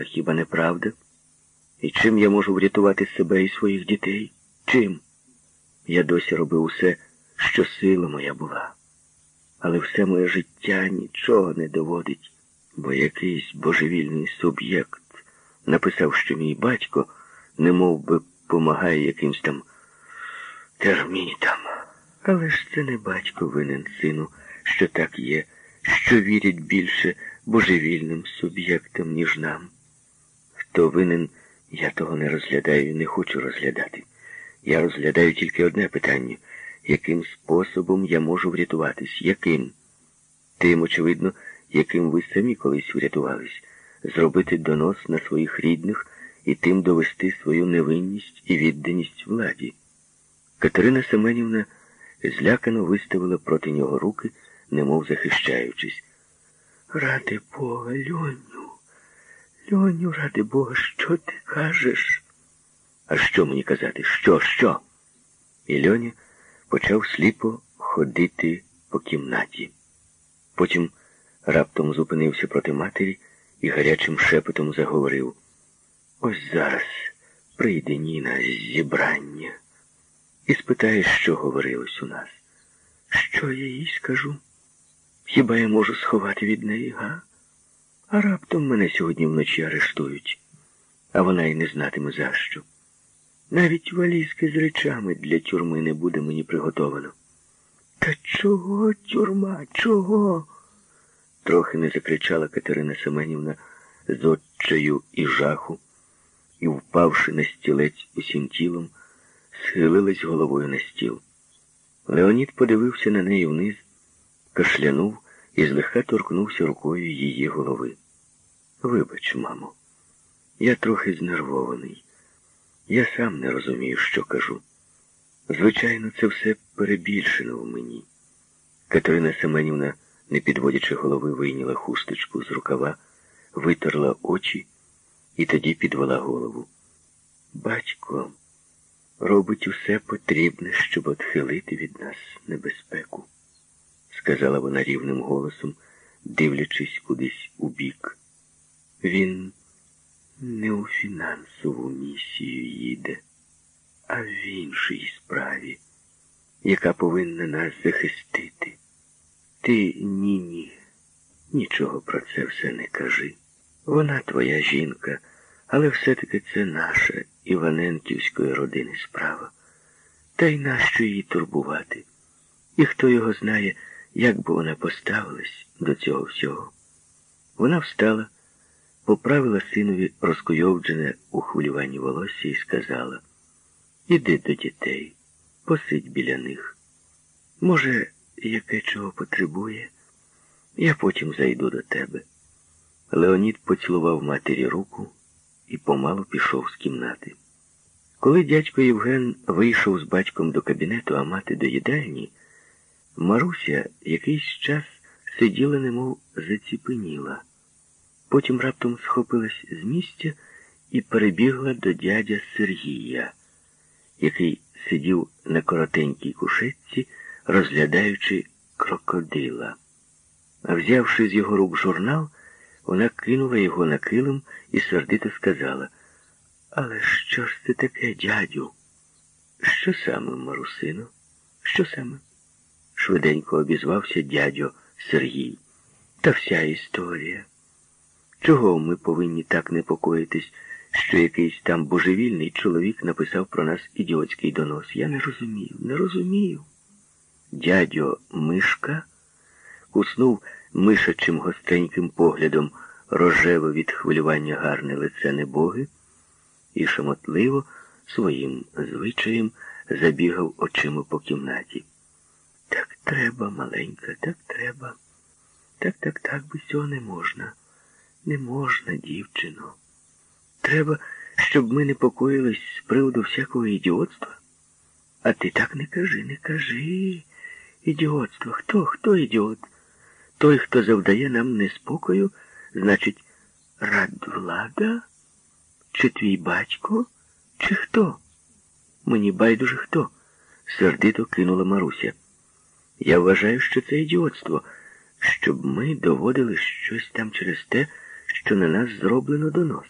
А хіба не правда? І чим я можу врятувати себе і своїх дітей? Чим? Я досі робив усе, що сила моя була. Але все моє життя нічого не доводить, бо якийсь божевільний суб'єкт написав, що мій батько не мов би помагає якимсь там термітам. Але ж це не батько винен сину, що так є, що вірять більше божевільним суб'єктам, ніж нам. Хто винен, я того не розглядаю і не хочу розглядати. Я розглядаю тільки одне питання яким способом я можу врятуватись? Яким? Тим, очевидно, яким ви самі колись врятувались, зробити донос на своїх рідних і тим довести свою невинність і відданість владі. Катерина Семенівна злякано виставила проти нього руки, немов захищаючись. Ради Бога, Льоню, Льоню, ради Бога, що ти кажеш? А що мені казати? Що, що? І Льоня почав сліпо ходити по кімнаті. Потім раптом зупинився проти матері і гарячим шепотом заговорив. Ось зараз прийде Ніна з зібрання і спитає, що говорилось у нас. Що я їй скажу? Хіба я можу сховати від неї, га? А раптом мене сьогодні вночі арештують, а вона й не знатиме за що. Навіть валізки з речами для тюрми не буде мені приготовано. Та чого тюрма? Чого? Трохи не закричала Катерина Семенівна з отчаю і жаху, і, впавши на стілець усім тілом, схилилась головою на стіл. Леонід подивився на неї вниз, кашлянув і злегка торкнувся рукою її голови. Вибач, мамо, я трохи знервований. Я сам не розумію, що кажу. Звичайно, це все перебільшено в мені. Катерина Семенівна, не підводячи голови, вийняла хусточку з рукава, витерла очі і тоді підвела голову. Батько робить усе потрібне, щоб отхилити від нас небезпеку, сказала вона рівним голосом, дивлячись кудись у бік. Він не у фінансову місію їде, а в іншій справі, яка повинна нас захистити. Ти ні, ні, нічого про це все не кажи. Вона твоя жінка, але все-таки це наша Іваненківської родини справа. Та й нащо її турбувати? І хто його знає, як би вона поставилась до цього всього. Вона встала поправила синові розкуйовджене у хвилюванні волосся і сказала Іди до дітей, посидь біля них. Може, яке чого потребує, я потім зайду до тебе. Леонід поцілував матері руку і помалу пішов з кімнати. Коли дядько Євген вийшов з батьком до кабінету, а мати до їдальні, Маруся якийсь час сиділа, немов заціпеніла. Потім раптом схопилась з місця і перебігла до дядя Сергія, який сидів на коротенькій кушетці, розглядаючи крокодила. Взявши з його рук журнал, вона кинула його на килим і сердито сказала Але що ж це таке, дядю? Що саме, Марусино? Що саме? Швиденько обізвався дядьо Сергій. Та вся історія. Чого ми повинні так непокоїтись, що якийсь там божевільний чоловік написав про нас ідіотський донос? Я не розумію, не розумію. Дядьо Мишка куснув мишачим гостреньким поглядом рожеве від хвилювання гарне лице небоги і шамотливо своїм звичаєм забігав очима по кімнаті. Так треба, маленька, так треба. Так, так, так би цього не можна. Не можна, дівчино. Треба, щоб ми не покоїлись з приводу всякого ідіотства. А ти так не кажи, не кажи. Ідіотство. Хто? Хто ідіот? Той, хто завдає нам неспокою, значить, радвлада? Чи твій батько? Чи хто? Мені байдуже хто? сердито кинула Маруся. Я вважаю, що це ідіотство, щоб ми доводили щось там через те що на нас зроблено донос.